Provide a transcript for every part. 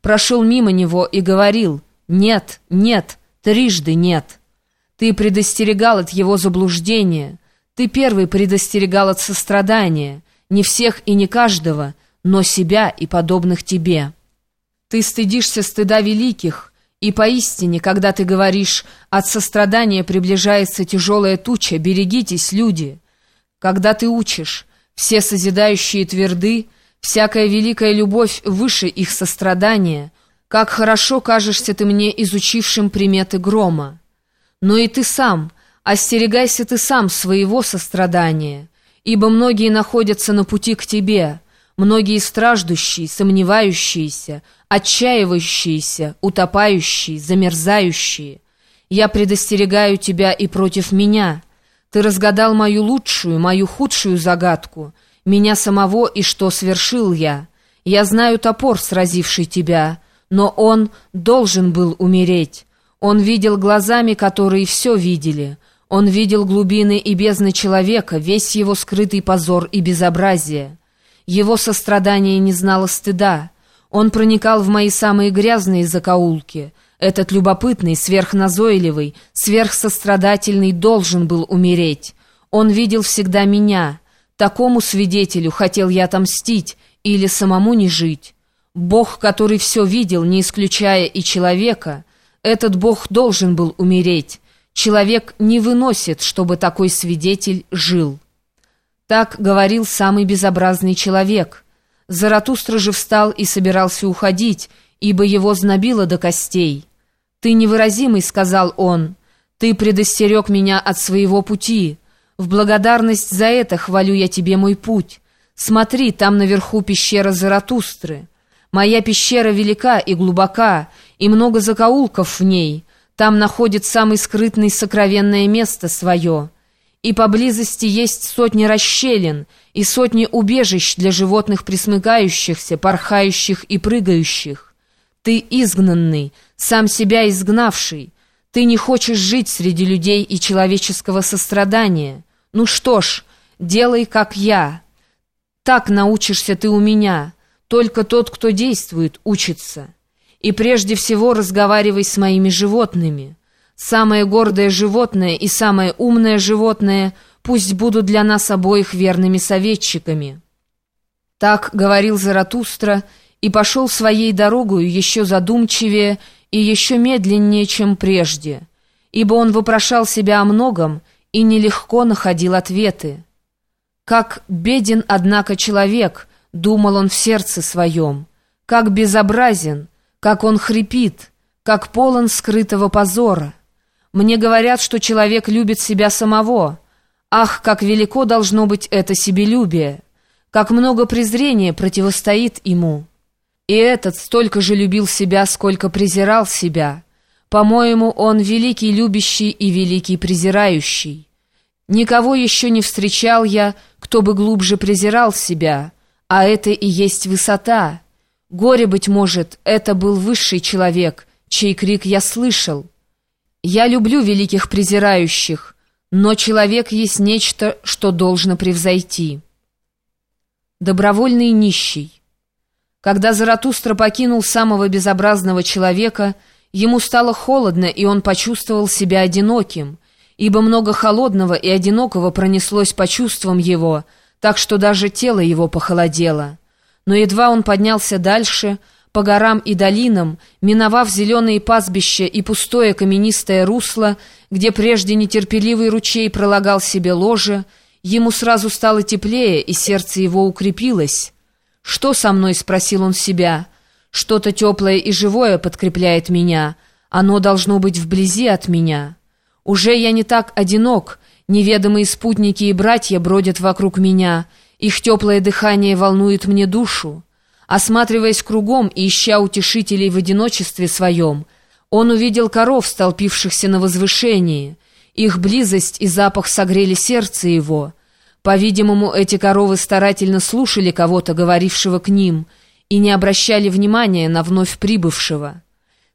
прошел мимо него и говорил «Нет, нет, трижды нет». Ты предостерегал от его заблуждения, ты первый предостерегал от сострадания, не всех и не каждого, но себя и подобных тебе. Ты стыдишься стыда великих, и поистине, когда ты говоришь «от сострадания приближается тяжелая туча, берегитесь, люди», когда ты учишь «все созидающие тверды», всякая великая любовь выше их сострадания, как хорошо кажешься ты мне изучившим приметы грома. Но и ты сам, остерегайся ты сам своего сострадания, ибо многие находятся на пути к тебе, многие страждущие, сомневающиеся, отчаивающиеся, утопающие, замерзающие. Я предостерегаю тебя и против меня. Ты разгадал мою лучшую, мою худшую загадку, меня самого и что свершил я. Я знаю топор, сразивший тебя, но он должен был умереть. Он видел глазами, которые все видели. Он видел глубины и бездны человека, весь его скрытый позор и безобразие. Его сострадание не знало стыда. Он проникал в мои самые грязные закоулки. Этот любопытный, сверхназойливый, сверхсострадательный должен был умереть. Он видел всегда меня. Такому свидетелю хотел я отомстить или самому не жить. Бог, который все видел, не исключая и человека — этот Бог должен был умереть. Человек не выносит, чтобы такой свидетель жил. Так говорил самый безобразный человек. Заратустра же встал и собирался уходить, ибо его знобило до костей. «Ты невыразимый», — сказал он, — «ты предостерег меня от своего пути. В благодарность за это хвалю я тебе мой путь. Смотри, там наверху пещера Заратустры». Моя пещера велика и глубока, и много закоулков в ней. Там находит самый скрытный сокровенное место свое. И поблизости есть сотни расщелин и сотни убежищ для животных присмыкающихся, порхающих и прыгающих. Ты изгнанный, сам себя изгнавший. Ты не хочешь жить среди людей и человеческого сострадания. Ну что ж, делай, как я. Так научишься ты у меня». Только тот, кто действует, учится. И прежде всего разговаривай с моими животными. Самое гордое животное и самое умное животное пусть будут для нас обоих верными советчиками». Так говорил Заратустра и пошел своей дорогою еще задумчивее и еще медленнее, чем прежде, ибо он вопрошал себя о многом и нелегко находил ответы. Как беден, однако, человек — Думал он в сердце своем, как безобразен, как он хрипит, как полон скрытого позора. Мне говорят, что человек любит себя самого. Ах, как велико должно быть это себелюбие! Как много презрения противостоит ему! И этот столько же любил себя, сколько презирал себя. По-моему, он великий любящий и великий презирающий. Никого еще не встречал я, кто бы глубже презирал себя» А это и есть высота. Горе, быть может, это был высший человек, чей крик я слышал. Я люблю великих презирающих, но человек есть нечто, что должно превзойти. Добровольный нищий. Когда Заратустра покинул самого безобразного человека, ему стало холодно, и он почувствовал себя одиноким, ибо много холодного и одинокого пронеслось по чувствам его — так что даже тело его похолодело. Но едва он поднялся дальше, по горам и долинам, миновав зеленые пастбища и пустое каменистое русло, где прежде нетерпеливый ручей пролагал себе ложе, ему сразу стало теплее, и сердце его укрепилось. «Что со мной?» — спросил он себя. «Что-то теплое и живое подкрепляет меня. Оно должно быть вблизи от меня. Уже я не так одинок, Неведомые спутники и братья бродят вокруг меня, их теплое дыхание волнует мне душу. Осматриваясь кругом и ища утешителей в одиночестве своем, он увидел коров, столпившихся на возвышении. Их близость и запах согрели сердце его. По-видимому, эти коровы старательно слушали кого-то, говорившего к ним, и не обращали внимания на вновь прибывшего.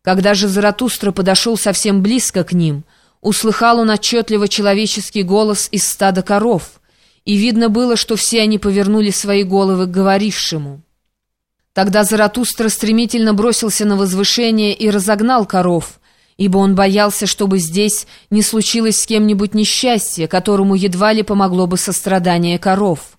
Когда же Заратустра подошел совсем близко к ним — Услыхал он отчетливо человеческий голос из стада коров, и видно было, что все они повернули свои головы к говорившему. Тогда Заратустра стремительно бросился на возвышение и разогнал коров, ибо он боялся, чтобы здесь не случилось с кем-нибудь несчастье, которому едва ли помогло бы сострадание коров.